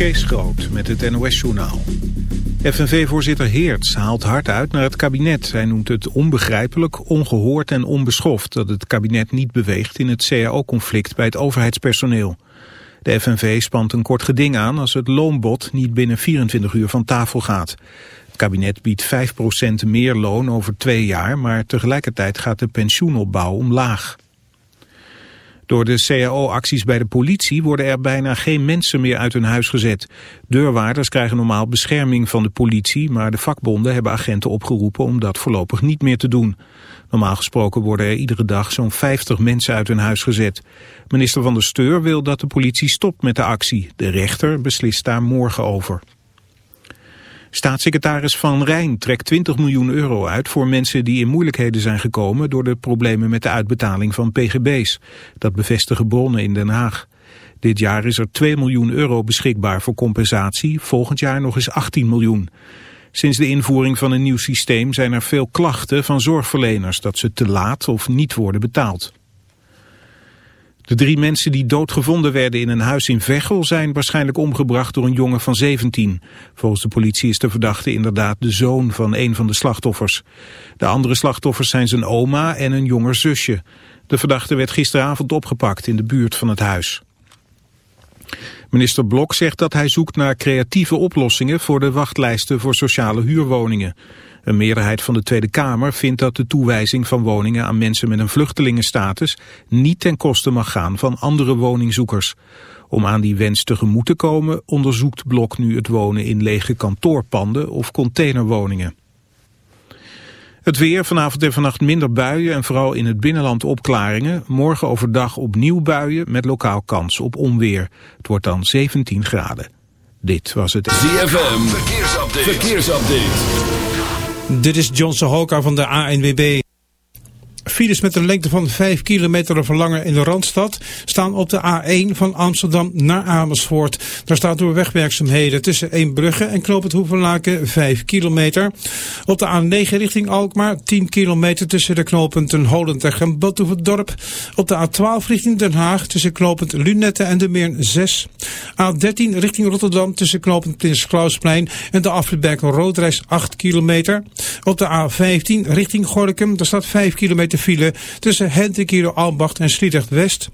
Kees Groot met het NOS-journaal. FNV-voorzitter Heerts haalt hard uit naar het kabinet. Hij noemt het onbegrijpelijk, ongehoord en onbeschoft... dat het kabinet niet beweegt in het CAO-conflict bij het overheidspersoneel. De FNV spant een kort geding aan als het loonbod niet binnen 24 uur van tafel gaat. Het kabinet biedt 5% meer loon over twee jaar... maar tegelijkertijd gaat de pensioenopbouw omlaag. Door de CAO-acties bij de politie worden er bijna geen mensen meer uit hun huis gezet. Deurwaarders krijgen normaal bescherming van de politie, maar de vakbonden hebben agenten opgeroepen om dat voorlopig niet meer te doen. Normaal gesproken worden er iedere dag zo'n 50 mensen uit hun huis gezet. Minister van der Steur wil dat de politie stopt met de actie. De rechter beslist daar morgen over. Staatssecretaris Van Rijn trekt 20 miljoen euro uit voor mensen die in moeilijkheden zijn gekomen door de problemen met de uitbetaling van pgb's. Dat bevestigen bronnen in Den Haag. Dit jaar is er 2 miljoen euro beschikbaar voor compensatie, volgend jaar nog eens 18 miljoen. Sinds de invoering van een nieuw systeem zijn er veel klachten van zorgverleners dat ze te laat of niet worden betaald. De drie mensen die doodgevonden werden in een huis in Veghel zijn waarschijnlijk omgebracht door een jongen van 17. Volgens de politie is de verdachte inderdaad de zoon van een van de slachtoffers. De andere slachtoffers zijn zijn oma en een jonger zusje. De verdachte werd gisteravond opgepakt in de buurt van het huis. Minister Blok zegt dat hij zoekt naar creatieve oplossingen voor de wachtlijsten voor sociale huurwoningen. Een meerderheid van de Tweede Kamer vindt dat de toewijzing van woningen aan mensen met een vluchtelingenstatus niet ten koste mag gaan van andere woningzoekers. Om aan die wens tegemoet te komen onderzoekt Blok nu het wonen in lege kantoorpanden of containerwoningen. Het weer, vanavond en vannacht minder buien en vooral in het binnenland opklaringen. Morgen overdag opnieuw buien met lokaal kans op onweer. Het wordt dan 17 graden. Dit was het ZFM Verkeersupdate. Verkeersupdate. Dit is John Sohoka van de ANWB. Files met een lengte van 5 kilometer of langer in de Randstad staan op de A1 van Amsterdam naar Amersfoort. Daar staat door wegwerkzaamheden tussen Eembrugge en Knoop het Hoevenlaken 5 kilometer. Op de A9 richting Alkmaar 10 kilometer tussen de knooppunten Holendrecht en Badhoevedorp. Op de A12 richting Den Haag tussen knooppunt Lunette en de Meer 6. A13 richting Rotterdam tussen knooppunt Prins Klausplein en de Afritberg Roodreis 8 kilometer. Op de A15 richting Gorkum, daar staat 5 kilometer file tussen Hendrikido Albacht en Sliedrecht West.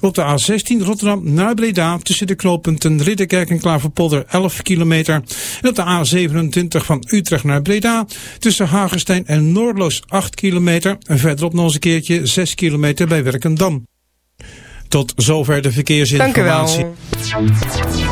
Op de A16 Rotterdam naar Breda tussen de knooppunten Ridderkerk en Klaverpolder 11 kilometer. En op de A27 van Utrecht naar Breda tussen Hagenstein en Noordloos 8 kilometer. En verderop nog eens een keertje 6 kilometer bij Werkendam. Tot zover de verkeersinformatie. Dank In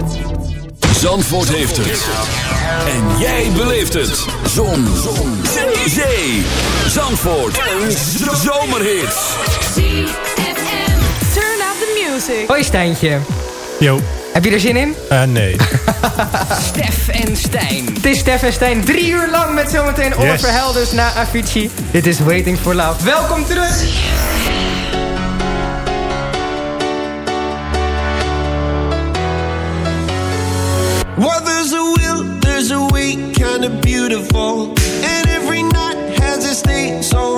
Zandvoort heeft het. En jij beleeft het. Zon. Zon. Zee. Zandvoort. Een zomerhit. Turn up the music. Hoi Stijntje. Yo, Heb je er zin in? eh nee. Stef en Stijn. Het is Stef en Stijn. Drie uur lang met zometeen Oliver Yes. Helders na Avicii. Dit is Waiting for Love. Welkom terug. Well, there's a will, there's a way, kind of beautiful. And every night has a state so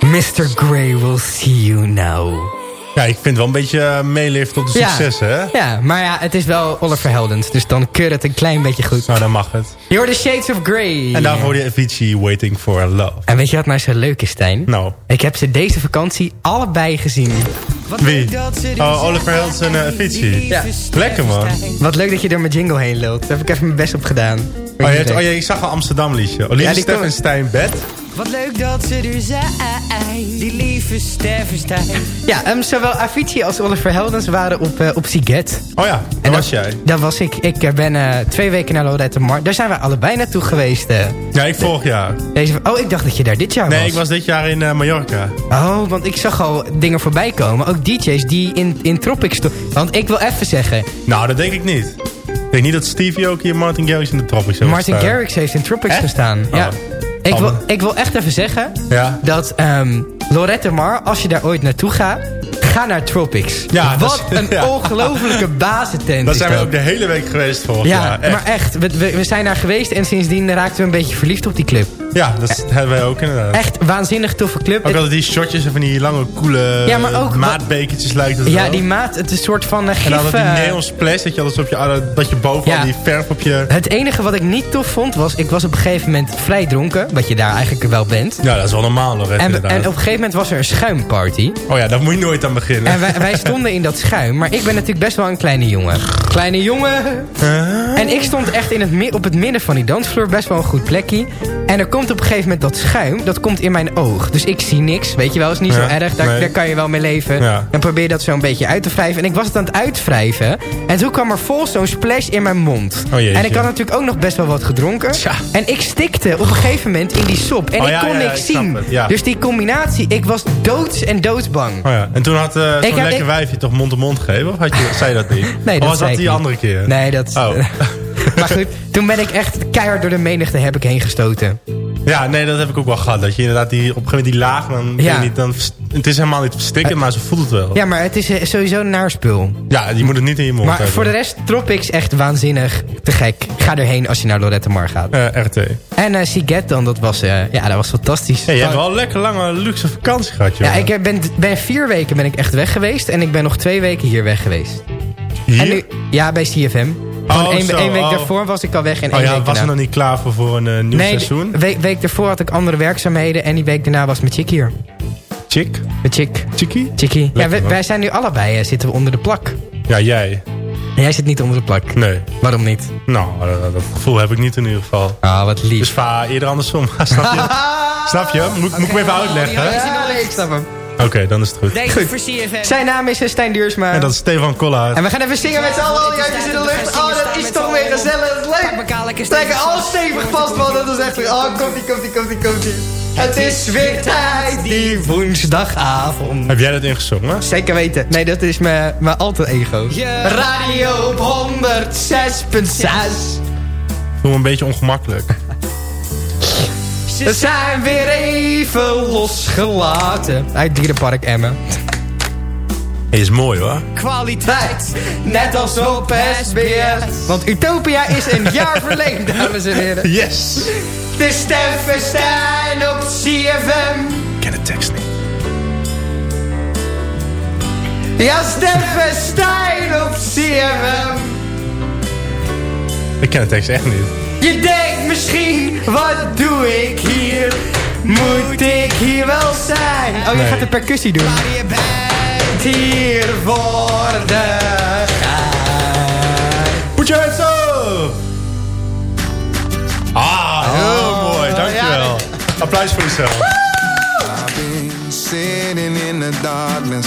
Mr. Grey will see you now. Ja, ik vind het wel een beetje uh, meelift op de Ja. successen, hè? Ja, maar ja, het is wel Oliver Heldens. Dus dan keur het een klein beetje goed. Nou, dan mag het. Je hoort de Shades of Grey. En daarvoor die Avicii Waiting for Love. En weet je wat nou zo leuk is, Stijn? Nou, Ik heb ze deze vakantie allebei gezien. wie? Oh, Oliver Heldens en uh, Avicii. Ja. Lekker, man. Wat leuk dat je door mijn jingle heen lult. Daar heb ik even mijn best op gedaan. Oh, je oh ja, ik zag een Amsterdam liedje. Olivia Ja, die Stef kom- en Stijn Bed. Wat leuk dat ze er zijn, die lieve Steffenstein. Ja, ehm, zowel Avicii als Oliver Heldens waren op, eh op Siget. Oh ja, En dat was jij. Dat was ik. Ik eh, ben eh, twee weken naar Lorette Mar. Daar zijn we allebei naartoe geweest. eh. Ja, ik vorig jaar. Deze, oh, ik dacht dat je daar dit jaar Nee, was. ik was dit jaar in uh, Mallorca. Oh, want ik zag al dingen voorbij komen. Ook DJ's die in, in Tropics... Want ik wil even zeggen... Nou, dat denk ik niet. Ik denk niet dat Stevie ook hier Martin Garrix in de tropics heeft Martin gestaan. Garrix heeft in Tropics Echt? gestaan. Ja. Oh. Ik, wil, ik wil echt even zeggen... Ja. dat ehm Lorette Mar, als je daar ooit naartoe gaat... ga naar Tropics. Ja, Wat is- een ja. ongelofelijke bazentent Daar zijn we ook de hele week geweest vorig Ja, jaar. Echt. maar echt. We, we, we zijn daar geweest en sindsdien raakten we een beetje verliefd op die club. Ja, dat hebben wij ook inderdaad. Echt waanzinnig toffe club. Ook altijd die shotjes en van die lange, coole Ja, maar ook- maatbekertjes lijkt het ja, wel. die maat, het is een soort van uh, En gif. dan had die eh, neon splash, dat je, alles op je, dat je bovenal Ja. die verf op je... Het enige wat ik niet tof vond was, ik was op een gegeven moment vrij dronken. Wat je daar eigenlijk wel bent. Ja, dat is wel normaal nog, En, en op een gegeven moment was er een schuimparty. Oh ja, daar moet je nooit aan beginnen. En wij, wij stonden in dat schuim. Maar ik ben natuurlijk best wel een kleine jongen. Kleine jongen. En ik stond echt in het, op het midden van die dansvloer. Best wel een goed plekje. En er komt op een gegeven moment dat schuim. Dat komt in mijn oog. Dus ik zie niks. Weet je wel, is niet Ja, zo erg. Daar, nee. daar kan je wel mee leven. Ja. Dan probeer je dat zo een beetje uit te wrijven. En ik was het aan het uitwrijven. En toen kwam er vol zo'n splash in mijn mond. Oh, en ik had natuurlijk ook nog best wel wat gedronken. Tja. En ik stikte op een gegeven moment in die sop. En Oh, ik kon niks ik zien. Dus die combinatie, ik was doods en doodsbang. Oh ja. En toen had Ik zo'n lekker ik- wijfje toch mond-to-mond gegeven? Of had je, zei je dat niet? Nee, of was dat die niet. andere keer? Nee, dat... Oh. maar goed, toen ben ik echt keihard door de menigte heb ik heen gestoten. Ja, nee, dat heb ik ook wel gehad. Dat je inderdaad die, op een gegeven moment die laag... Dan, Ja. niet, dan, het is helemaal niet verstikken, maar zo voelt het wel. Ja, maar het is eh, sowieso een naar spul. Ja, je moet het niet in je mond Maar hebben. voor de rest, Tropics echt waanzinnig. Te gek. Ga erheen als je naar Lorette Mar gaat. Eh, RT. En eh Siget dan, dat was, eh, ja, dat was fantastisch. Ja, je hebt wel een lekker lange luxe vakantie gehad, joh. Ja, ik ben, ben vier weken ben ik echt weg geweest. En ik ben nog twee weken hier weg geweest. Hier? En nu, ja, bij CFM. Gewoon Oh, één, zo, één week oh. daarvoor was ik al weg en Oh één ja, week was er nog niet klaar voor, voor een eh, nieuw nee, seizoen? de week, week daarvoor had ik andere werkzaamheden. En die week daarna was mijn chick hier. Chick? Mijn chick. Chickie? Chickie. Ja, wij, zijn nu allebei, eh, zitten we onder de plak. Ja, jij. En jij zit niet onder de plak. Nee. Waarom niet? Nou, dat, dat gevoel heb ik niet in ieder geval. Ah, wat lief. Dus vaar eerder andersom. Snap je? Snap je? Moet, moet ik hem even uitleggen? Ja, ik snap hem. Oké, dan is het goed. Deze Goed. voor CFM. Zijn naam is eh, Stijn Duursma. En dat is Stefan Kollaert. En we gaan even zingen met z'n allen. al in de lucht. Oh, dat is toch weer gezellig. Leuk. lekker Trekken stevig vast, man. Dat is echt weer... Oh, komt-ie, komt-ie, komt-ie, komt-ie. Het is weer tijd, die woensdagavond. Heb jij dat ingezongen? Zeker weten. Nee, dat is mijn, mijn alter ego. Radio op 106.6. voel me een beetje ongemakkelijk. We zijn weer even losgelaten. Uit Dierenpark Emmen. Is mooi hoor. Kwaliteit, net als op SBS. Want Utopia is een jaar verlengd, dames en heren. Yes! De Stefan Stijn op CFM. Ik ken de tekst niet. Ja, Steffen Stijn op CFM. Ik ken de tekst echt niet. Je denkt misschien, wat doe ik hier? Moet ik hier wel zijn? Oh, je Nee. gaat de percussie doen. Maar je bent hier voor de gein. Put your hands up! Ah, heel mooi. Dankjewel. Applaus voor jezelf. I've been sitting in the darkness,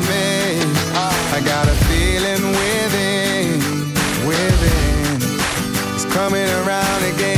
I. I got a feeling within, within, it's coming around again.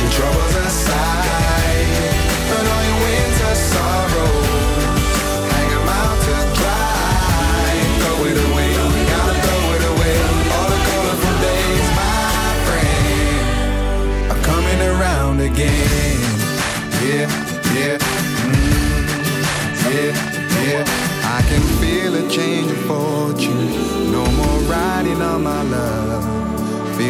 Your troubles aside. All your winter sorrows, out to dry. Throw it away, gotta throw it away. All the colorful days, my friend, are coming around again. Yeah, yeah, mm, yeah, yeah. I can feel a change of fortune. No more riding on my love.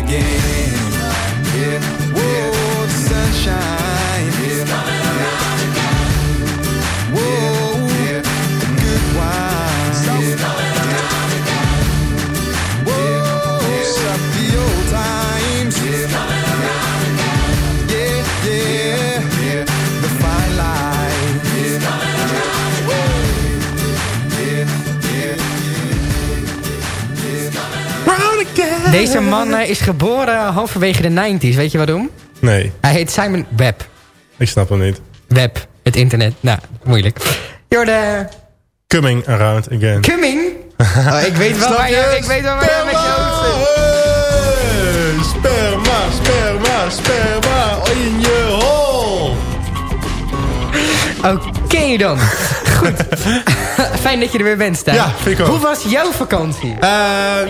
Again. Deze man eh, is geboren halverwege de 90s. Weet je waarom? Nee, Hij heet Simon Webb. ik snap hem niet. Web, het internet. Nou, moeilijk. Jorde, Coming around again. Cumming. Oh, ik weet wel waar je? ik weet wel waar je met. Hey, Sperma, sperma, sperma in je hol. Oké dan. Goed. Fijn dat je er weer bent, Stijn. Ja, vind ik ook. Hoe was jouw vakantie? Eh,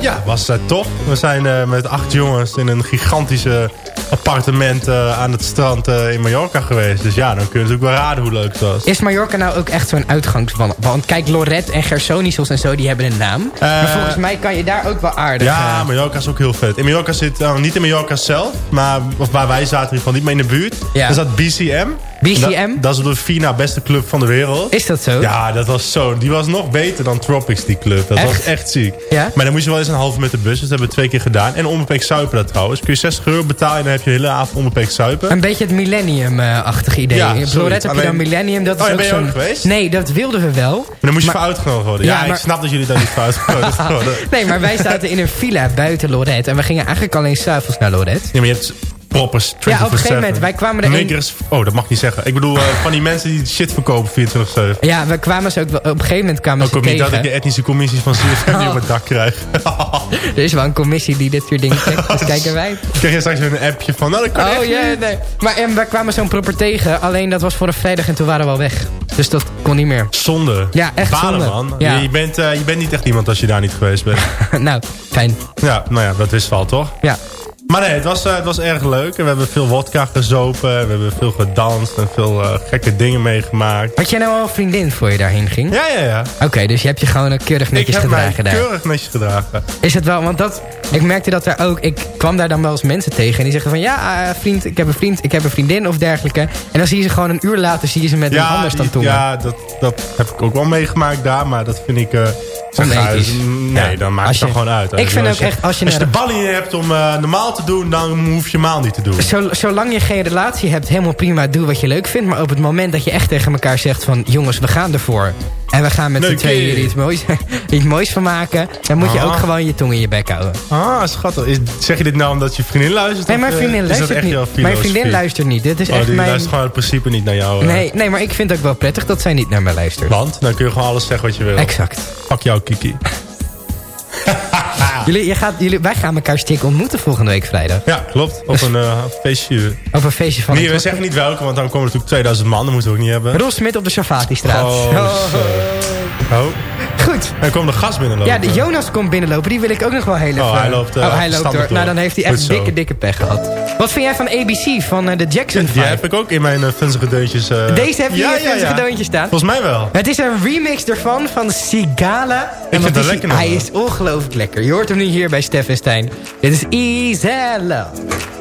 ja, was eh, tof. We zijn eh, met acht jongens in een gigantische appartement aan het strand in Mallorca geweest. Dus ja, dan kun je natuurlijk wel raden hoe leuk het was. Is Mallorca nou ook echt zo'n uitgangsval? Want kijk, Lorette en Gersonisos en zo, die hebben een naam. Maar volgens mij kan je daar ook wel aardig... Ja, Mallorca is ook heel vet. In Mallorca zit, niet in Mallorca zelf, maar of waar wij zaten in ieder geval niet meer in de buurt. Ja. Er zat BCM. BCM? Dat, dat is de Fina beste club van de wereld. Is dat zo? Ja, dat was zo. Die was nog beter dan Tropics, die club. Dat Echt? was echt ziek. Ja? Maar dan moest je wel eens een halve met de bus. Dus dat hebben we twee keer gedaan. En onbeperkt zuipen dat trouwens. Kun je 60 euro betalen en dan heb je de hele avond onbeperkt zuipen. Een beetje het millennium-achtig idee. Ja, in zoiets. Florette heb je dan millennium. Dat is Oh, ook ben je zo'n- ook geweest? Nee, dat wilden we wel. Maar dan moest je Maar- voor uitgenodigd worden. Ja, Ja, maar- ik snap dat jullie daar niet voor uitgenodigd worden. Nee, maar wij zaten in een villa buiten Lorette. En we gingen eigenlijk alleen s'avonds naar Lorette. Ja, maar je hebt proppers 24-7. Ja, op een gegeven moment, wij kwamen er een- Niggers- Oh, dat mag niet zeggen. Ik bedoel, eh, van die mensen die shit verkopen 24-7. Ja, we kwamen ze ook op een gegeven moment kwamen Ook ze op niet dat tegen. ik de etnische commissies van CFM die op het dak krijg. Er is wel een commissie die dit soort dingen checkt. Dus kijken wij. Krijg je straks weer een appje van, nou dat kan Oh echt ja, nee. Maar en we kwamen zo'n propper tegen. Alleen dat was voor een vrijdag en toen waren we al weg. Dus dat kon niet meer. Zonde. Ja, echt Balen, zonde. man. Ja. Je, bent, eh, je bent niet echt iemand als je daar niet geweest bent. nou, fijn. ja, nou ja, dat wist wel, toch? Ja. Maar nee, het was, eh, het was erg leuk. En we hebben veel wodka gezopen. We hebben veel gedanst en veel eh, gekke dingen meegemaakt. Had jij nou al een vriendin voor je daarheen ging? Ja, ja, ja. Oké, dus je hebt je gewoon een keurig netjes ik heb mij gedragen daar. keurig netjes gedragen. Is het wel, want dat, ik merkte dat er ook, ik kwam daar dan wel eens mensen tegen en die zeggen van ja, eh, vriend, ik heb een vriend, ik heb een vriendin of dergelijke. En dan zie je ze gewoon een uur later, zie je ze met een ander staan tongen. ja dat, dat heb ik ook wel meegemaakt daar. Maar dat vind ik... eh, zeg, Onethisch. ja, nee, Ja. dan maakt het je- dan gewoon uit. Ik vind Als ook je- echt, als je Als je de bal in hebt om eh, normaal te doen, dan hoef je maal niet te doen. Zo, zolang je geen relatie hebt, helemaal prima, doe wat je leuk vindt. Maar op het moment dat je echt tegen elkaar zegt van... jongens, we gaan ervoor. En we gaan met z'n tweeën hier iets moois, iets moois van maken. Dan moet je Ah. ook gewoon je tong in je bek houden. Ah, schattig. Is, zeg je dit nou omdat je vriendin luistert? Nee, mijn eh, vriendin luistert niet. Mijn vriendin luistert niet. Dit is Oh, echt die mijn... luistert gewoon in principe niet naar jou. Nee, nee, maar ik vind het ook wel prettig dat zij niet naar mij luistert. Want dan kun je gewoon alles zeggen wat je wil. Exact. Pak jou, Kiki. Jullie, je gaat, jullie, wij gaan elkaar stik ontmoeten volgende week vrijdag. Ja, klopt. Op een eh, feestje. Op een feestje van... Nee, we zeggen niet welke, want dan komen natuurlijk 2000 man. Dat moeten we ook niet hebben. Roel Smit op de Safati-straat. Oh, Oh. Oh. Goed. En komt de gast binnenlopen. Ja, de Jonas komt binnenlopen. Die wil ik ook nog wel heel even... Oh, hij loopt, eh, oh, hij loopt door. door. Nou, dan heeft hij echt dikke, dikke pech gehad. Wat vind jij van ABC, van eh, de Jackson 5? Die heb ik ook in mijn uh, funzige deuntjes. eh. Deze heb je ja, in je ja, funzige ja. deuntje staan? Volgens mij wel. Het is een remix ervan, van Sigala. En vind het lekker hij? Is ongelooflijk lekker. Je hoort hem nu hier bij Stef en Stijn. Dit is Easy.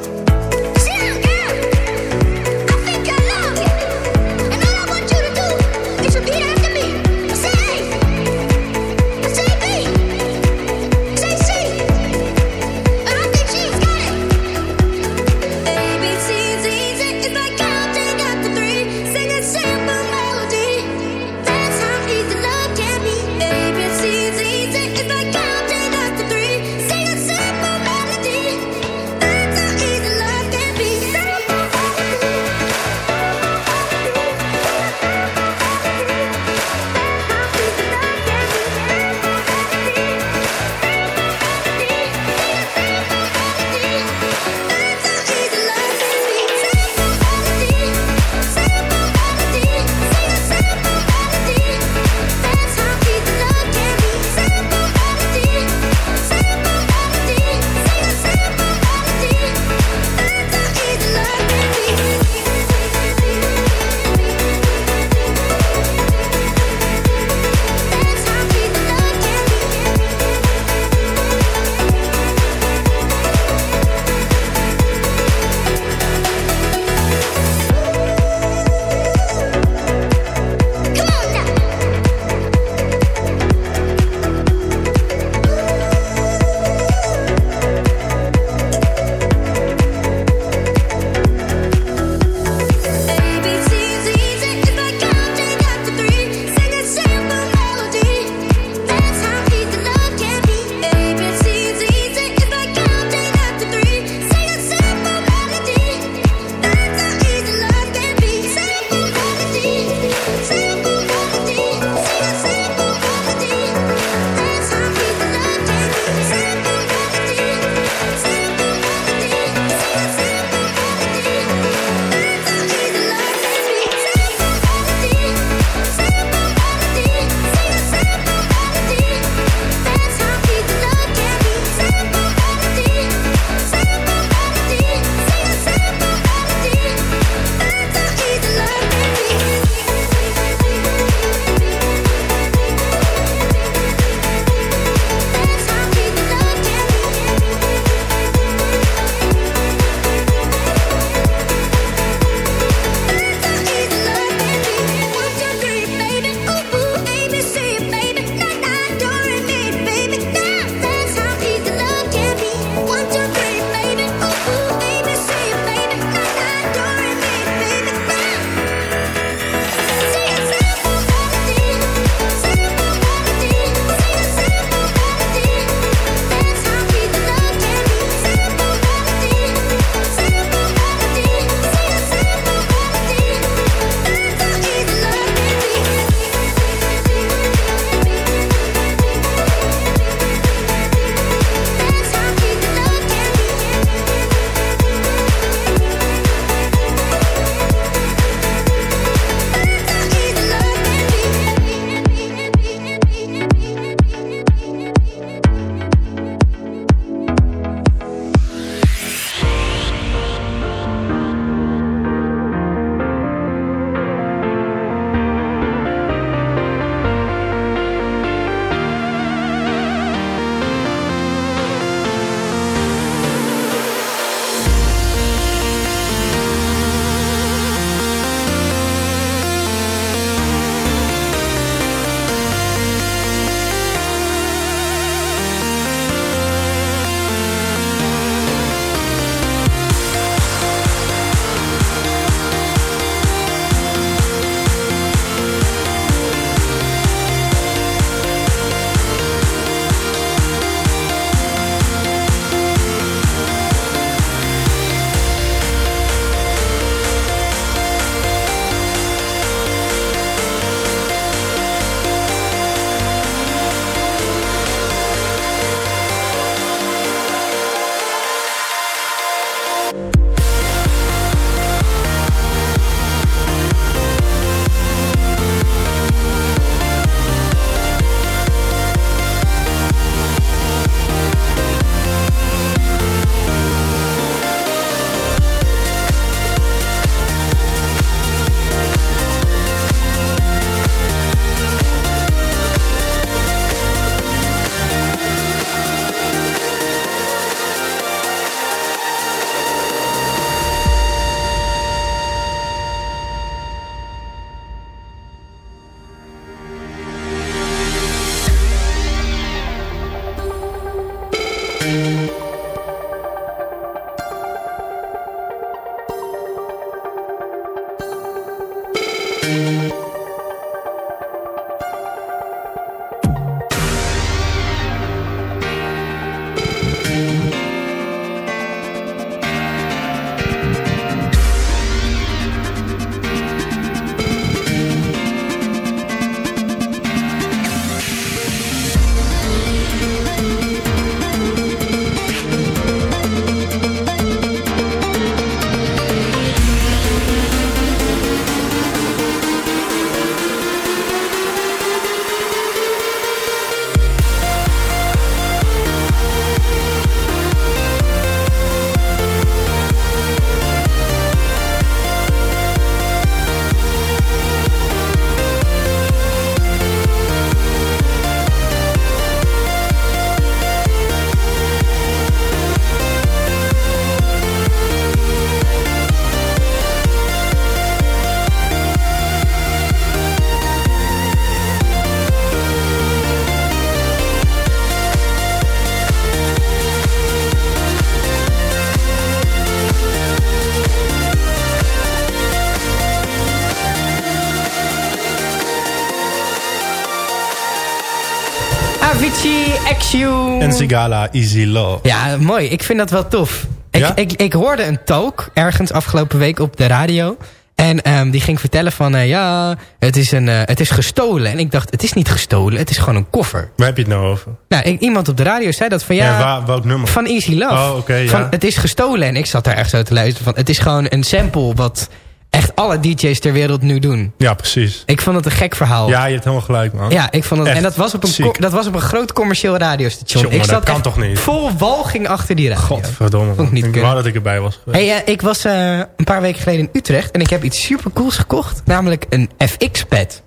Sigala, Easy Love. Ja, mooi. Ik vind dat wel tof. Ik, Ja? ik, ik hoorde een talk ergens afgelopen week op de radio. En ehm, die ging vertellen van, eh, ja, het is, een, eh, het is gestolen. En ik dacht, het is niet gestolen, het is gewoon een koffer. Waar heb je het nou over? Nou, ik- iemand op de radio zei dat van, ja, en waar, welk nummer? van Easy Love. Oh, oké, ja. Van, het is gestolen. En ik zat daar echt zo te luisteren van, het is gewoon een sample wat echt alle DJ's ter wereld nu doen. Ja, precies. Ik vond het een gek verhaal. Ja, je hebt helemaal gelijk, man. Ja, ik vond het, Echt en dat was, op een dat was op een groot commercieel radiostation. Jongen, ik dat zat kan echt toch niet? vol walging achter die radio. Godverdomme. Vond ik niet ik wou dat ik erbij was geweest. Hey, eh, ik was eh, een paar weken geleden in Utrecht en ik heb iets supercools gekocht. Namelijk een FX-pad.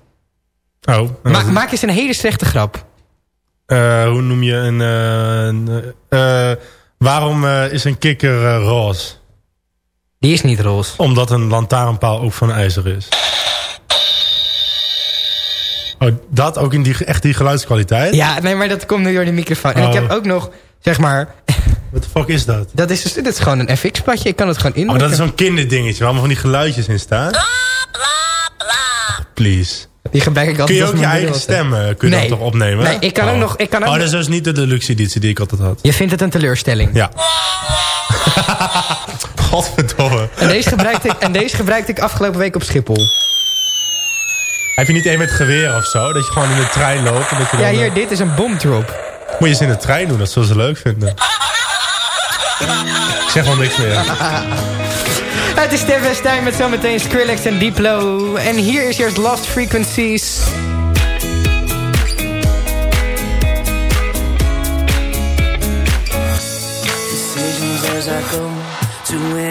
Oh. Ma maak eens een hele slechte grap. eh, hoe noem je een... waarom is een kikker roze? Die is niet roze. Omdat een lantaarnpaal ook van ijzer is. Oh, dat ook in die, echt die geluidskwaliteit? Ja, nee, maar dat komt nu door de microfoon. En ik Oh. heb ook nog, zeg maar... What the fuck is dat? Dat is, dus- dat is gewoon een FX-padje. Ik kan het gewoon Oh, indrukken. dat is zo'n kinderdingetje waar allemaal van die geluidjes in staan. Please. Die gebruik ik Kun altijd je als ook je eigen moeder stem eh, kun je Nee. toch opnemen? Nee, ik kan ook Oh. nog- ik kan ook oh, dat is dus niet de deluxe editie die ik altijd had. Je vindt het een teleurstelling. Ja. Godverdomme. En deze, gebruikte ik, en deze gebruikte ik afgelopen week op Schiphol. Heb je niet één met geweer of zo? Dat je gewoon in de trein loopt? En dat je Ja, dan, hier, eh, dit is een bomdrop. Moet je eens in de trein doen, dat zullen ze leuk vinden. Ik zeg wel niks meer. Het is Stef Westijn met zometeen Skrillex en Diplo. En hier is eerst Lost Frequencies. decisions as I go to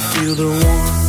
Feel the warmth,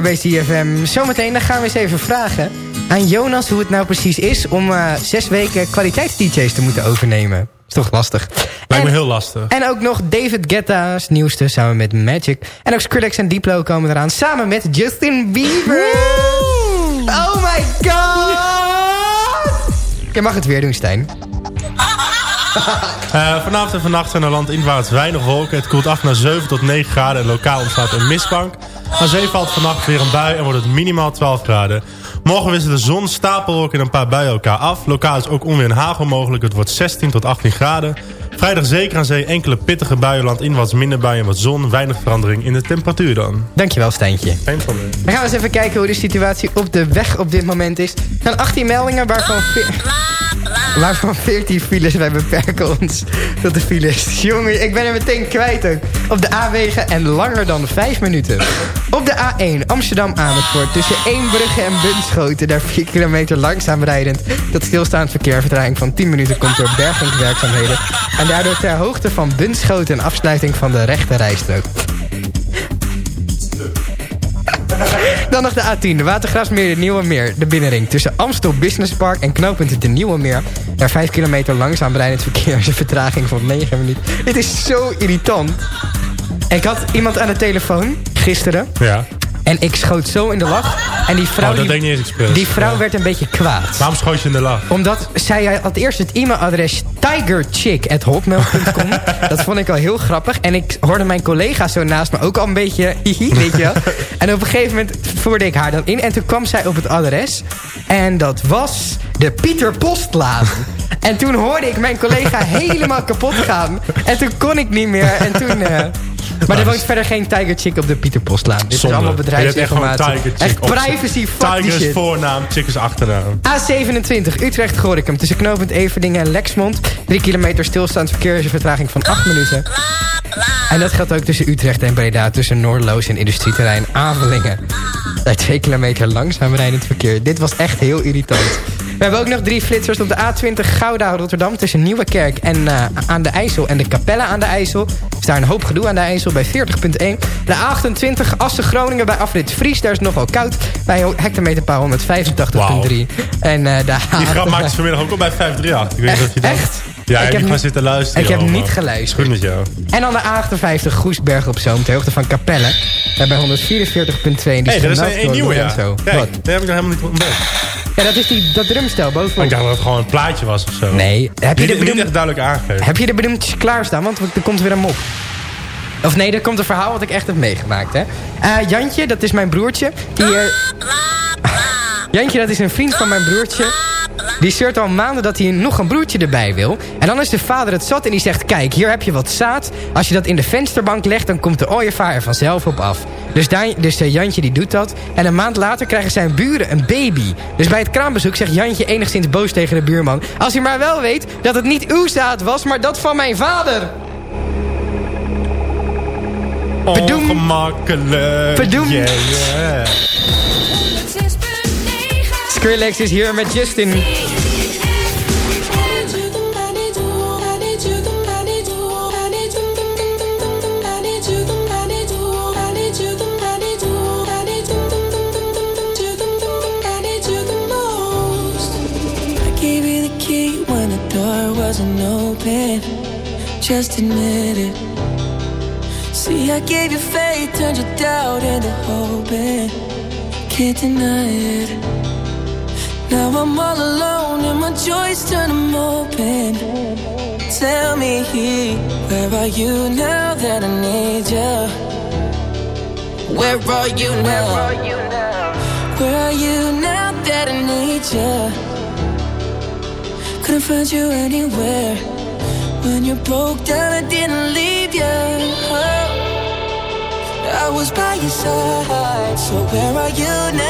Hier bij CFM. Zometeen dan gaan we eens even vragen aan Jonas hoe het nou precies is... om eh, zes weken kwaliteits-DJ's te moeten overnemen. Is toch lastig. Lijkt me heel lastig. En ook nog David Guetta's nieuwste samen met Magic. En ook Skrillex en Diplo komen eraan samen met Justin Bieber. Oh my god! Je mag het weer doen, Stijn. Eh, vanavond en vannacht zijn er landinwaarts weinig wolken. Het koelt af naar 7 tot 9 graden en lokaal ontstaat een mistbank. Aan zee valt vannacht weer een bui en wordt het minimaal 12 graden. Morgen wisselen de zon, stapelwolken en een paar buien elkaar af. Lokaal is ook onweer en hagel mogelijk. Het wordt 16 tot 18 graden. Vrijdag zeker aan zee enkele pittige buien. Landinwaarts minder buien en wat zon. Weinig verandering in de temperatuur dan. Dankjewel, Stijntje. Geen probleem. Dan gaan we eens even kijken hoe de situatie op de weg op dit moment is. Er zijn 18 meldingen waarvan, veer- waarvan 14 files. Wij beperken ons tot de files. Jongen, ik ben er meteen kwijt ook. Op de A-wegen en langer dan 5 minuten. Op de A1 Amsterdam-Amersfoort tussen Eembrugge en Bunschoten. Daar 4 kilometer langzaam rijdend. Dat stilstaand verkeer vertraging van 10 minuten komt door bergingswerkzaamheden. En daardoor ter hoogte van Bunschoten afsluiting van de rechte rijstrook. Dan nog de A10, de Watergraafsmeer, de Nieuwe Meer, de binnenring. Tussen Amstel Business Park en knooppunt de Nieuwe Meer. Daar 5 kilometer langzaam rijdend verkeer is een vertraging van 9 minuten. Dit is zo irritant. Ik had iemand aan de telefoon, gisteren. Ja. En ik schoot zo in de lach. En die vrouw, Oh, dat die, niet eens die vrouw Ja. werd een beetje kwaad. Waarom schoot je in de lach? Omdat zij had eerst het e-mailadres tigerchick.hotmail.com. dat vond ik al heel grappig. En ik hoorde mijn collega zo naast me ook al een beetje... hihi, weet je wel. En op een gegeven moment voerde ik haar dan in. En toen kwam zij op het adres. En dat was de Pieter Postlaan. En toen hoorde ik mijn collega helemaal kapot gaan. En toen kon ik niet meer. En toen... eh, maar er woont verder geen Tiger Chick op de Pieter Postlaan. Dit Zonde. is allemaal echt gewoon bedrijfsinformatie. Echt privacy, fuck die Tiger is shit. voornaam, Chick is achternaam. A27 Utrecht-Gorikum tussen knooppunt Everdingen en Lexmond. 3 kilometer stilstaand verkeer is een vertraging van 8 minuten. En dat geldt ook tussen Utrecht en Breda. Tussen Noordloos en industrieterrein Avelingen. Daar 2 kilometer langzaam rijdend verkeer. Dit was echt heel irritant. We hebben ook nog drie flitsers op de A20 Gouda-Rotterdam... tussen Nieuwekerk en eh, aan de IJssel en de Capelle aan de IJssel. Er is daar een hoop gedoe aan de IJssel bij 40.1. De A28 Assen-Groningen bij afrit Fries. Daar is het nogal koud bij hectometerpaal 185.3. En de Die grap maakte ze vanmiddag ook al bij 538. Ik weet niet of je dat... Echt? Ja, Ik heb niet- zitten luisteren. ik heb niet geluisterd. Goed met jou. En dan de A58 Goesberg op Zoom, ter hoogte van Capelle. Bij 144.2. Die Hé, is dat is een, een nieuwe, ja. Kijk, Wat? dat heb ik nog helemaal niet ontdekt. Ja, dat is die, dat drumstel bovenop. Ik dacht dat het gewoon een plaatje was of zo. Nee, heb je, de bedoel- echt duidelijk aangegeven. heb je de bedoemdjes klaarstaan? Want er komt weer een mop. Of nee, er komt een verhaal wat ik echt heb meegemaakt. Hè. Eh, Jantje, dat is mijn broertje. Die, eh, Jantje, dat is een vriend van mijn broertje. Die zeurt al maanden dat hij nog een broertje erbij wil. En dan is de vader het zat en die zegt... Kijk, hier heb je wat zaad. Als je dat in de vensterbank legt, dan komt de ooievaar er vanzelf op af. Dus, daar, dus eh, Jantje die doet dat. En een maand later krijgen zijn buren een baby. Dus bij het kraambezoek zegt Jantje enigszins boos tegen de buurman... Als hij maar wel weet dat het niet uw zaad was, maar dat van mijn vader. Ongemakkelijk. Bedoem- Yeah, yeah. Skrillex is hier met Justin. Just admit it. See, I gave you faith, turned your doubt into hope. and Can't deny it. Now I'm all alone and my joys turn them open. Tell me, where are you now that I need you? Where are you now? Where are you now that I need you? Couldn't find you anywhere. When you broke down, I didn't leave you. Oh, I was by your side. So where are you now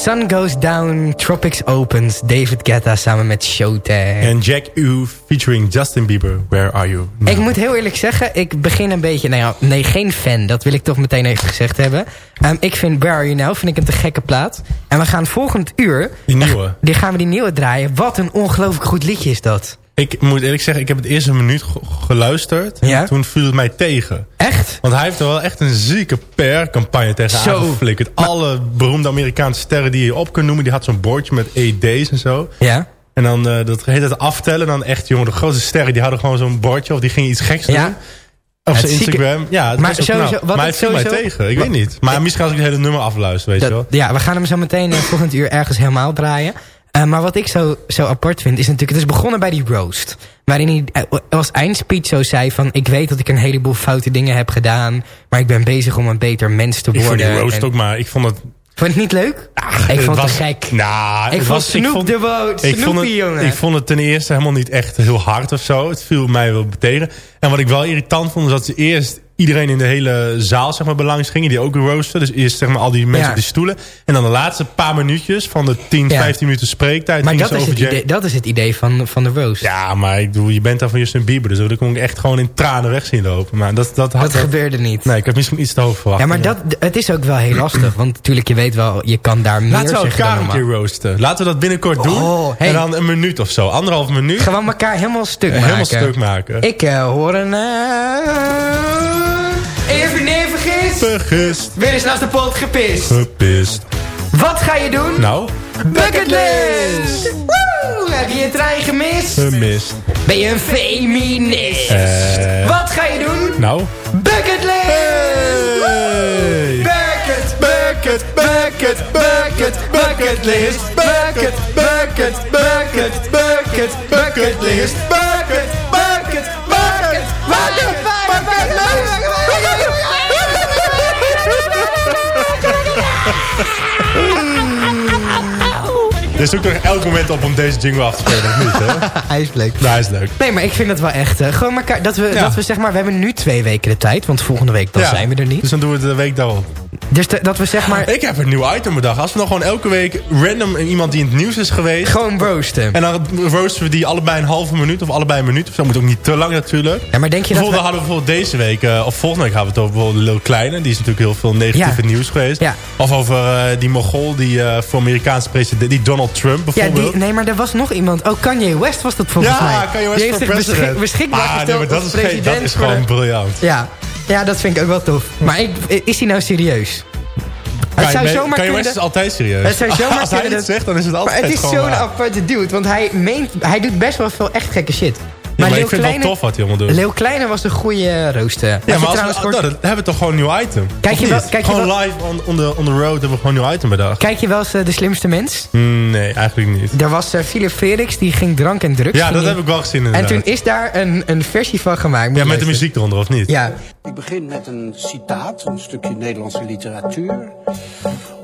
Sun goes down, Tropics opens. David Guetta samen met Showtime. En Jack U featuring Justin Bieber, Where Are You? Ik moet heel eerlijk zeggen, ik begin een beetje... Nou ja, nee, geen fan. Dat wil ik toch meteen even gezegd hebben. Ehm, ik vind Where Are You Now vind ik een te gekke plaat. En we gaan volgend uur... Die nieuwe. Die gaan we die nieuwe draaien. Wat een ongelooflijk goed liedje is dat. Ik moet eerlijk zeggen, ik heb het eerst een minuut ge- geluisterd. Ja? En toen viel het mij tegen. Echt? Want hij heeft er wel echt een zieke PR-campagne tegen Zo. aangeflikkerd. Alle beroemde Amerikaanse sterren die je op kunt noemen... die had zo'n bordje met ED's en zo. Ja. En dan eh, dat heet het aftellen. Dan echt, jongen, de grootste sterren... die hadden gewoon zo'n bordje of die gingen iets geks Ja. doen. Op zijn zieke- Instagram. Ja, het Maar sowieso- wat Maar het hij viel mij tegen. Ik wat- weet niet. Maar misschien als ik het hele nummer afluister, weet je wel. Ja, we gaan hem zo meteen eh, volgend uur ergens helemaal draaien. Eh, maar wat ik zo, zo apart vind, is natuurlijk... Het is begonnen bij die roast. Waarin hij eh, als eindspeech zo zei van... Ik weet dat ik een heleboel foute dingen heb gedaan... maar ik ben bezig om een beter mens te Ik vond worden. die roast En- ook maar... Ik vond het... Vond je het niet leuk? ik vond het was, gek. Nou, ik vond de ik vond, het, jongen. ik vond het ten eerste helemaal niet echt heel hard of zo. Het viel mij wel tegen. En wat ik wel irritant vond, is dat ze eerst iedereen in de hele zaal zeg maar, belangs gingen. Die ook roosten. Dus eerst zeg maar, al die mensen Ja. op die stoelen. En dan de laatste paar minuutjes van de 10, Ja. 15 minuten spreektijd. Maar dat is, over het idee, dat is het idee van, van de roast. Ja, maar ik bedoel, je bent daar van Justin Bieber. Dus dat kon ik echt gewoon in tranen weg zien lopen. Maar dat, dat, had, dat gebeurde niet. Nee, ik heb misschien iets te hoog verwacht. Ja, maar dat, het is ook wel heel lastig. Want natuurlijk, je weet wel, je kan daar meer Laten we zeggen elkaar een keer roosten. Laten we dat binnenkort doen. Oh, hey. En dan een minuut of zo. Anderhalf minuut. Gewoon elkaar helemaal stuk maken. helemaal stuk maken. Ik eh, hoor een... eh vergist. Weer eens naast de pot gepist. Gepist. Wat ga je doen? Nou, Bucketlist! Woe! Heb je je trein gemist? gemist. Ben je een feminist? Eh. Wat ga je doen? Nou. Bucketlist! Hey. Bucket, bucket, bucket, bucket, bucketlist. Bucket, bucket, bucket, bucket, bucketlist. Bucket, bucket, bucket, bucket, bucket, Je zoekt toch elk moment op om deze jingle af te spelen, of niet, hè? Hij is leuk. Nou, hij is leuk. Nee, maar ik vind het wel echt... gewoon elkaar, dat, we, Ja. dat we zeg maar... We hebben nu twee weken de tijd. Want volgende week dan Ja. zijn we er niet. Dus dan doen we het de week daarop. Dus dat we zeg maar... Ik heb een nieuw item bedacht. Als we dan gewoon elke week random iemand die in het nieuws is geweest... Gewoon roosten. En dan roosten we die allebei een halve minuut of allebei een minuut. Of zo moet ook niet te lang natuurlijk. Ja, maar denk je dat Bijvoorbeeld we- hadden we bijvoorbeeld deze week, eh, of volgende week hadden we het over bijvoorbeeld Lil Kleine. Die is natuurlijk heel veel negatieve Ja. nieuws geweest. Ja. Of over eh, die Mogol die eh, voor Amerikaanse president, die Donald Trump Ja, bijvoorbeeld. die, nee, maar er was nog iemand. Oh, Kanye West was dat volgens mij. Ja, Kanye West Die heeft zich beschik- president. beschikbaar Ah, nee, gesteld maar dat is, geen, dat president is gewoon briljant. Ja. ja, dat vind ik ook wel tof. Maar ik, is hij nou serieus? Het zou Kanye- zomaar Kanye kunnen West is altijd serieus. Het zou zomaar Als hij het dat- zegt, dan is het altijd Maar het is zo'n aparte dude. Want hij, meent, hij doet best wel veel echt gekke shit. Ja, maar Leeuw ik vind het wel Kleine- tof wat hij allemaal doet. Leeuw Kleine was een goede rooster. Ja, maar als we, kort- nou, dan hebben we toch gewoon een nieuw item. Kijk je wel- kijk je gewoon wel- live on, on, the, on the road hebben we gewoon een nieuw item bedacht. Kijk je wel eens eh, De Slimste Mens? Mm, nee, eigenlijk niet. Er was eh, Philip Felix, die ging drank en drugs. Ja, dat heb ik wel gezien En inderdaad. toen is daar een, een versie van gemaakt. Ja, met de muziek eronder, of niet? Ja. Ik begin met een citaat, een stukje Nederlandse literatuur.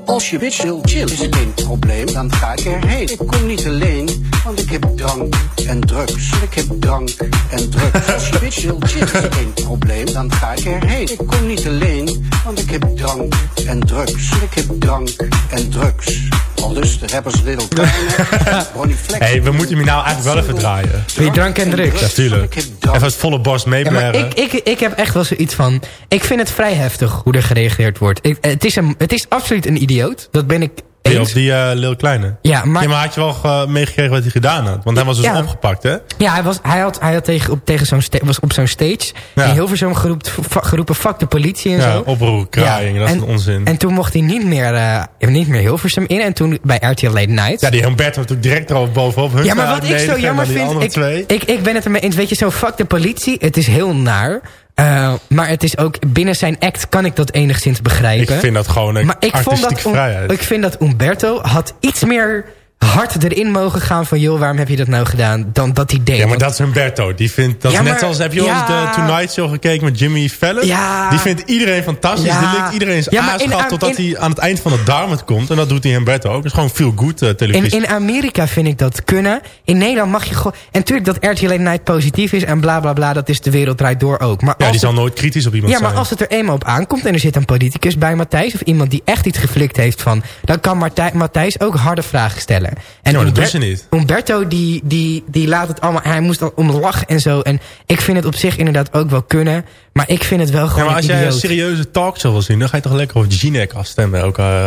Als je bitch wil chillen is geen probleem, dan ga ik erheen. Ik kom niet alleen, want ik heb drank en drugs. Ik heb drank en drugs. Als je bitch wil chillen is geen probleem, dan ga ik erheen. Ik kom niet alleen, want ik heb drank en drugs. Ik heb drank en drugs. Al dus de rappers Little Kleine, Ronnie Flex. Hé, hey, we moeten hem hier nou eigenlijk wel even draaien. Wie drank en drugs? Ja, tuurlijk. Even het volle borst Ja, meeblaren. ik, ik, ik heb echt wel zoiets van... Ik vind het vrij heftig hoe er gereageerd wordt. Ik, het, is een, het is absoluut een idioot. Dat ben ik Die, eens. of die eh Lil Kleine. Ja, maar- ja, maar had je wel eh, meegekregen wat hij gedaan had? Want hij was dus Ja. opgepakt, hè? Ja, hij, was, hij, had, hij had tegen, op, tegen zo'n was op zo'n stage. Ja. In Hilversum geroepen, fa- geroepen fuck de politie en Ja, zo. oproer, kraaiing, dat is en, een onzin. En toen mocht hij niet meer, eh, niet meer Hilversum in. En toen bij RTL Late Night. Ja, die Humberto natuurlijk direct erover bovenop. Hun Ja, maar wat ik zo jammer vind... ik, ik ben het ermee eens. Weet je, zo fuck de politie. Het is heel naar. Eh, maar het is ook... Binnen zijn act kan ik dat enigszins begrijpen. Ik vind dat gewoon een maar ik vond artistieke dat, vrijheid. Ik vind dat Umberto had iets meer hard erin mogen gaan van... joh, waarom heb je dat nou gedaan? Dan dat idee. Ja, maar dat is Humberto. Die vindt, dat Ja, net maar- zoals, heb je ja. de Tonight Show gekeken met Jimmy Fallon? Ja. Die vindt iedereen fantastisch. Ja. Die likt iedereen zijn Ja, in- aasgat totdat in- hij aan het eind van het darmet komt. En dat doet hij Humberto ook. Dat is gewoon veel goed eh, In, televisie. in Amerika vind ik dat kunnen. In Nederland mag je gewoon... En natuurlijk dat RTL Night positief is en bla bla bla... dat is de wereld draait door ook. Maar ja, als die zal het- nooit kritisch op iemand Ja, zijn. maar als het er eenmaal op aankomt en er zit een politicus bij Matthijs... of iemand die echt iets geflikt heeft van... dan kan Matthijs ook harde vragen stellen. En maar dat Humber- doet ze niet. Humberto die, die, die laat het allemaal... Hij moest al om lachen en zo. En ik vind het op zich inderdaad ook wel kunnen. Maar ik vind het wel Ja, gewoon maar als jij een serieuze talkshow wil zien... dan ga je toch lekker op Jinek afstemmen. Elke, eh,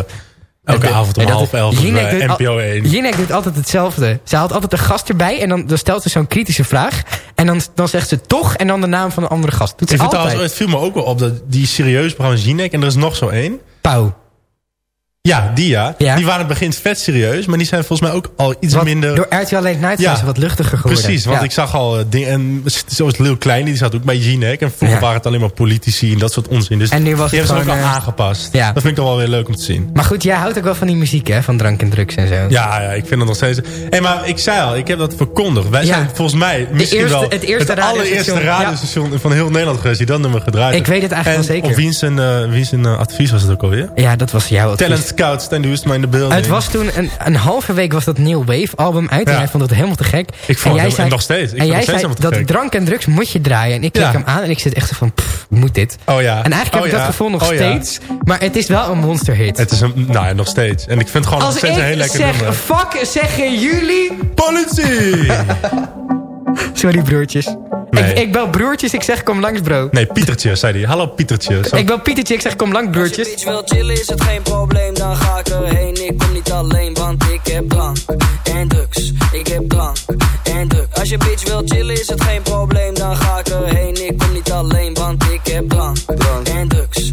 elke avond om dat- half elf op Jinek eh, doet al- NPO 1. Jinek doet altijd hetzelfde. Ze haalt altijd een gast erbij en dan, dan stelt ze zo'n kritische vraag. En dan, dan zegt ze toch en dan de naam van de andere gast. Doet ze Ik altijd. het viel me ook wel op dat die serieus programma Jinek... en er is nog zo één. Pauw. Ja, die ja. Ja. Die waren in het begin vet serieus... maar die zijn volgens mij ook al iets Wat- minder... Door RTL Late Night zijn Ja. ze wat luchtiger geworden. Precies, want Ja. ik zag al eh, dingen... En zoals Lil Klein, die zat ook bij Jinek. En vroeger waren het alleen maar politici en dat soort onzin. Dus En nu was die het hebben ze ook al eh, aangepast. ja. Dat vind ik toch wel weer leuk om te zien. Maar goed, jij houdt ook wel van die muziek, hè? Van drank en drugs en zo. Ja, ja, ik vind het nog steeds... Hey, maar ik zei al, ik heb dat verkondigd. Wij zijn volgens mij misschien eerste- wel het eerste allereerste radiostation, van heel Nederland geweest... die dat nummer gedraaid Ik weet het eigenlijk en wel zeker. op wiens een, wiens een eh, advies was het ook alweer? Ja, dat was jouw advies. Talent In de building. Het was toen een, een halve week was dat New Wave album uit. En jij vond het helemaal te gek. Ik vond en het helemaal- en nog steeds. Ik en jij steeds zei dat gek. drank en drugs moet je draaien. En ik klik Ja. hem aan en ik zit echt zo van, pff, moet dit? Oh ja. En eigenlijk heb Oh ik dat gevoel nog Oh steeds. Maar het is wel een monsterhit. Het is een, nou ja, nog steeds. En ik vind het gewoon nog Als steeds een heel lekker zeg nummer. fuck, zeggen jullie... Politie! Sorry broertjes. Nee. Ik, ik bel broertjes, ik zeg kom langs bro. Nee, Pietertje, zei hij. Hallo Pietertje. Zo. Ik bel Pietertje, ik zeg kom langs broertjes. Als je wil chillen is het geen probleem, dan ga ik erheen. Ik kom niet alleen, want ik heb drank en drugs. Ik heb drank en drugs. Als je bitch wil chillen is het geen probleem, dan ga ik erheen. Ik kom niet alleen, want ik heb drank, en drugs.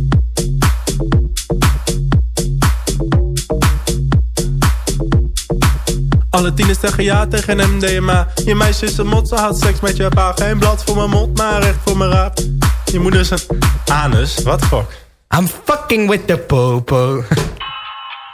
Alle tieners zeggen ja tegen MDMA. Je meisje is een mot, ze had seks met je pa. Geen blad voor mijn mond, maar recht voor mijn raap. Je moeder is een anus. Wat fuck? I'm fucking with the popo.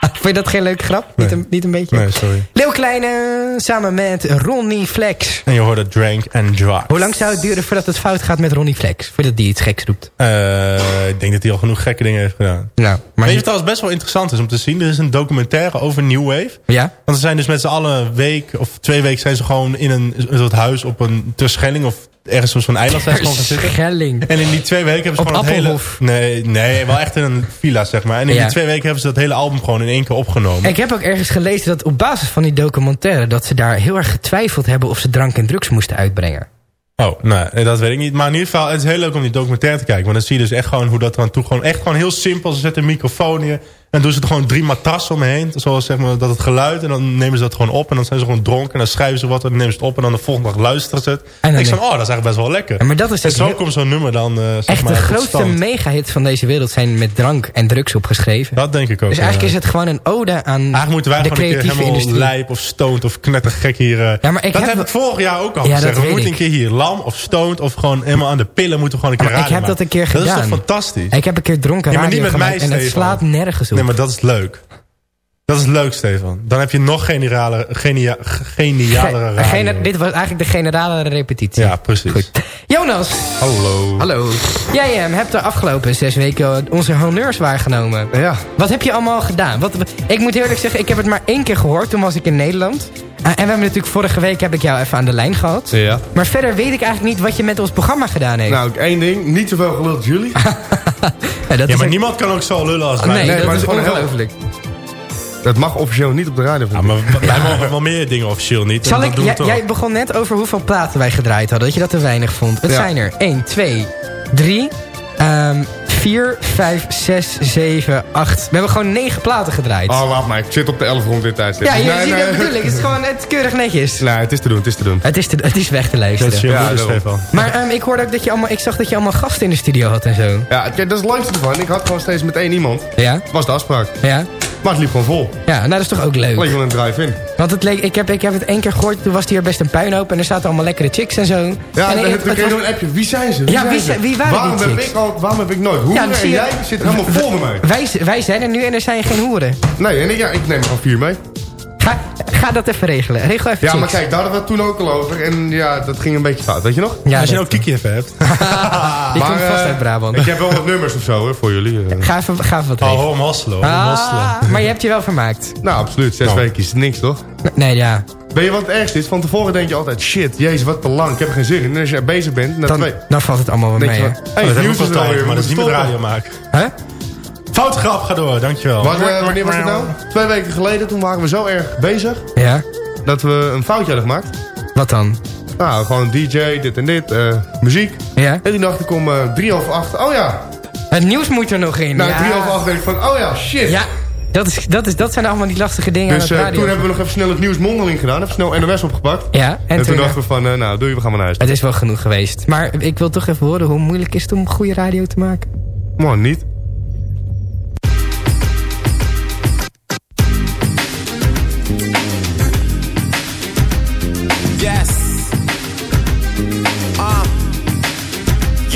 Vond je dat geen leuke grap? Niet, een, niet een beetje? Nee, sorry. Leeuw Kleine samen met Ronnie Flex. En je hoorde drank and drugs. Hoe lang zou het duren voordat het fout gaat met Ronnie Flex? Voordat die iets geks roept. Eh, ik denk dat hij al genoeg gekke dingen heeft gedaan. Nou, maar Weet je wat best wel interessant is om te zien? Er is een documentaire over New Wave. Ja? Want ze zijn dus met z'n allen een week of twee weken zijn ze gewoon in een, een soort huis op een Terschelling of ergens op zo'n eiland zijn gaan zitten. Schelling. En in die twee weken hebben ze Op gewoon het hele... Nee, nee, wel echt in een villa zeg maar. En in Ja. die twee weken hebben ze dat hele album gewoon in één keer opgenomen. Ik heb ook ergens gelezen dat op basis van die documentaire... dat ze daar heel erg getwijfeld hebben of ze drank en drugs moesten uitbrengen. Oh, nou, dat weet ik niet. Maar in ieder geval, het is heel leuk om die documentaire te kijken. Want dan zie je dus echt gewoon hoe dat aan toe... Gewoon echt gewoon heel simpel. Ze zetten een microfoon neer. En doen ze er gewoon drie matrassen omheen. Zoals zeg maar dat het geluid. En dan nemen ze dat gewoon op. En dan zijn ze gewoon dronken. En dan schrijven ze wat. En dan nemen ze het op. En dan de volgende dag luisteren ze het. En, ik denk- oh, dat is eigenlijk best wel lekker. Ja, maar dat is en zo komt zo'n nummer dan, eh zeg Echt maar, de grootste stand. mega-hits van deze wereld zijn met drank en drugs opgeschreven. Dat denk ik ook. Dus ja. eigenlijk is het gewoon een ode aan Eigenlijk moeten wij de gewoon een keer helemaal industrie. lijp of stoned of knettergek hier... eh, Ja, maar ik dat heb- ik vorig jaar ook al Ja, gezegd. We moeten ik. een keer hier lam of stoned of gewoon helemaal aan de pillen moeten we gewoon een keer Maar ik heb dat een keer gedaan. Dat is toch fantastisch? Ik heb een keer dronken Ja, maar niet met mij, en het slaat nergens op. Nee, maar dat is leuk. Dat is leuk, Stefan. Dan heb je nog geniale, genia, genialere Ge- gene- dit was eigenlijk de generale repetitie. Ja, precies. Jonas, Hallo. hallo. Jij eh, hebt de afgelopen zes weken onze honneurs waargenomen. Ja. Wat heb je allemaal gedaan? Wat, ik moet eerlijk zeggen, ik heb het maar één keer gehoord. Toen was ik in Nederland. Ah, en we hebben natuurlijk vorige week heb ik jou even aan de lijn gehad. Ja. Maar verder weet ik eigenlijk niet wat je met ons programma gedaan heeft. Nou, één ding. Niet zoveel geluld als jullie. Ja, dat Ja, is maar ook- niemand kan ook zo lullen als wij. Nee, Nee, dat maar is het is gewoon heel- ongelooflijk. Dat mag officieel niet op de radio. Ja, maar wij mogen wel meer dingen officieel niet. Zal ik, jij, begon net over hoeveel platen wij gedraaid hadden. Dat je dat te weinig vond. Het Ja. zijn er 1, 2, 3, 4, 5, 6, 7, 8. We hebben gewoon 9 platen gedraaid. Oh, wacht maar. Ik zit op de 11 rond dit tijdstip. ja, je Nee, ziet nee. dat bedoel ik. Het is gewoon het is keurig netjes. Nee, het is te doen, het is te doen. Het is, te, het is weg te Dat luisteren. is je Ja. Stefan. Maar ehm, ik hoorde ook dat je allemaal... Ik zag dat je allemaal gasten in de studio had en zo. Ja, dat is het langste ervan. Ik had gewoon steeds met één iemand. Ja? Dat was de afspraak. Ja? Maar het liep gewoon vol. Ja, nou dat is toch ook leuk. Alleen van een drive-in. Want het leek, ik, heb, ik heb het één keer gehoord, toen was hier best een puinhoop... en er zaten allemaal lekkere chicks en zo. Ja, en heb het was- een appje. Wie zijn ze? Wie Ja, zijn wie ze? wie waren waarom die heb chicks? ik al, Waarom heb ik nooit? Hoe Ja, en jij zit helemaal vol met mij. Wij, wij zijn er nu en er zijn geen hoeren. Nee, en ik, ja, ik neem er gewoon vier mee. Ga, ga dat even regelen. Regel even Ja, maar kijk, daar hadden we het toen ook al over. En ja, dat ging een beetje fout, weet je nog? Ja, Als je nou Kiki even hebt. die Maar, komt vast eh, uit Brabant. Ik heb wel wat nummers of zo, hè, voor jullie. eh. Ga even, ga even wat Oh, regelen. hasselen. hasselen. Ah, maar je hebt je wel vermaakt. Nou, absoluut. Zes Nou. weken is niks, toch? Nee, ja. Weet je wat het ergste is? Van tevoren denk je altijd, shit, jezus, wat te lang. Ik heb er geen zin in. En als je bezig bent, na Dan, twee... dan valt het allemaal wel mee, hè. Oh, hey, dat ik nieuws is alweer. maar dat is niet met radio maken. Huh? Fout grap, ga door, dankjewel. Wat, eh, wanneer was het nou? Twee weken geleden, toen waren we zo erg bezig... Ja? dat we een foutje hadden gemaakt. Wat dan? Nou, gewoon DJ, dit en dit, eh, muziek. Ja? En toen dacht ik om eh, drie over acht, oh ja. Het nieuws moet er nog in. Nou, ja. drie over acht denk ik van, oh ja, shit. Ja, dat, is, dat, is, dat zijn allemaal die lastige dingen Dus aan het radio. toen hebben we nog even snel het nieuws mondeling gedaan. Even snel NOS opgepakt. Ja, en, En, toen, toen... dachten we van, nou, doei, we gaan maar naar huis. Het is wel genoeg geweest. Maar ik wil toch even horen hoe moeilijk is het om goede radio te maken. Man, niet.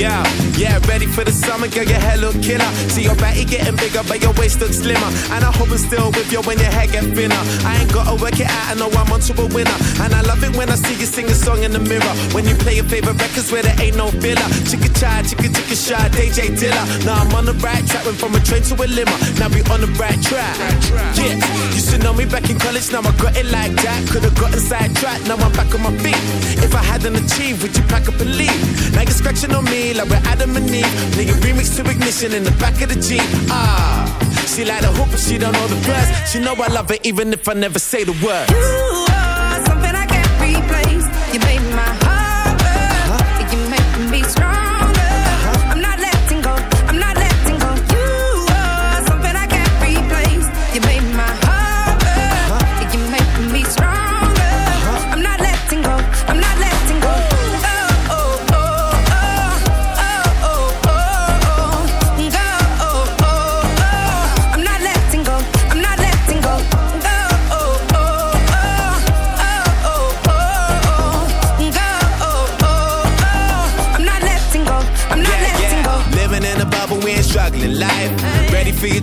Yeah, yeah, ready for the summer, girl, your hair look killer. See your body getting bigger, but your waist looks slimmer. And I hope I'm still with you when your hair get thinner. I ain't gotta work it out, I know I'm onto a winner. And I love it when I see you sing a song in the mirror. When you play your favorite records where there ain't no filler. Chicka chai, chicka chicka shy, DJ Dilla. Now I'm on the right track, went from a train to a limo. Now we on the right track. Yeah, used to know me back in college, now I got it like that. Could've gotten sidetracked, now I'm back on my feet. If I hadn't achieved, would you pack up and leave? Now you're scratching on me like we're Adam Eve. Nigga remix to ignition in the back of the Jeep. Ah, she like the hoop, but she don't know the verse. She know I love her even if I never say the word. You are something I can't replace. You made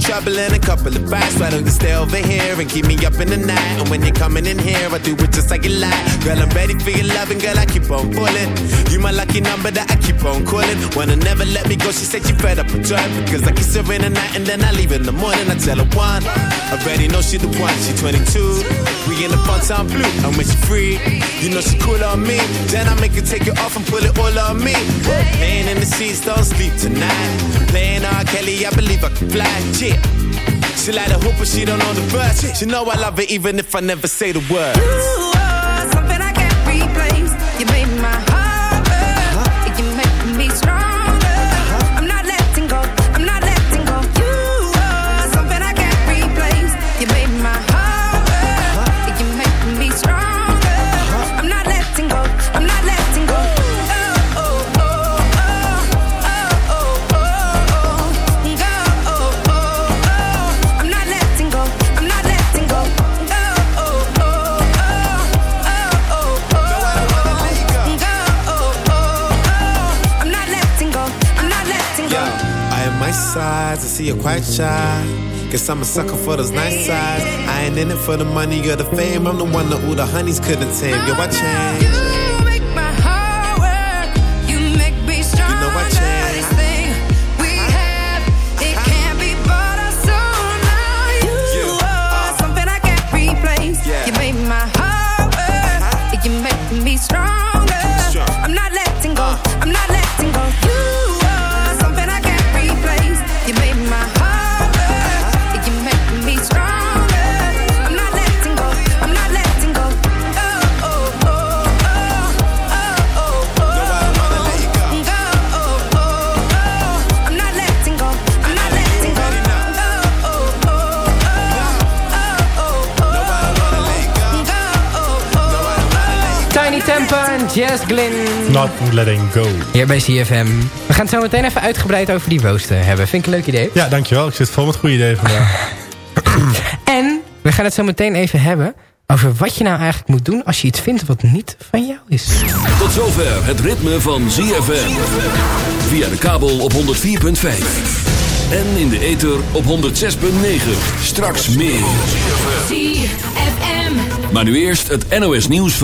trouble and a couple of bites. Why don't you stay over here and keep me up in the night? And when you're coming in here, I do it just like you like. Girl, I'm ready for your loving, girl, I keep on pulling. You my lucky number that I keep on calling. Wanna never let me go, she said she fed up with time. Because I kiss her in the night and then I leave in the morning. I tell her one, I already know she the one, she 22. We in the fun time blue, and when she free, you know she cool on me. Then I make her take it off and pull it all on me. Playing in the seats, don't sleep tonight. Playing R. Kelly, I believe I can fly. Yeah. She like a hoop, but she don't know the verse. She know I love her even if I never say the word. Quite shy. Guess I'm a sucker for those nice sides. I ain't in it for the money or the fame. I'm the one that all the honeys couldn't tame. Yo, I changed. Jazz Glynn. Not letting go. Hier bij CFM. We gaan het zo meteen even uitgebreid over die roosten hebben. Vind ik een leuk idee. Ja, dankjewel. Ik zit vol met goede ideeën vandaag. En we gaan het zo meteen even hebben over wat je nou eigenlijk moet doen als je iets vindt wat niet van jou is. Tot zover het ritme van ZFM. Via de kabel op 104.5. En in de ether op 106.9. Straks meer. ZFM. Maar nu eerst het NOS nieuws van...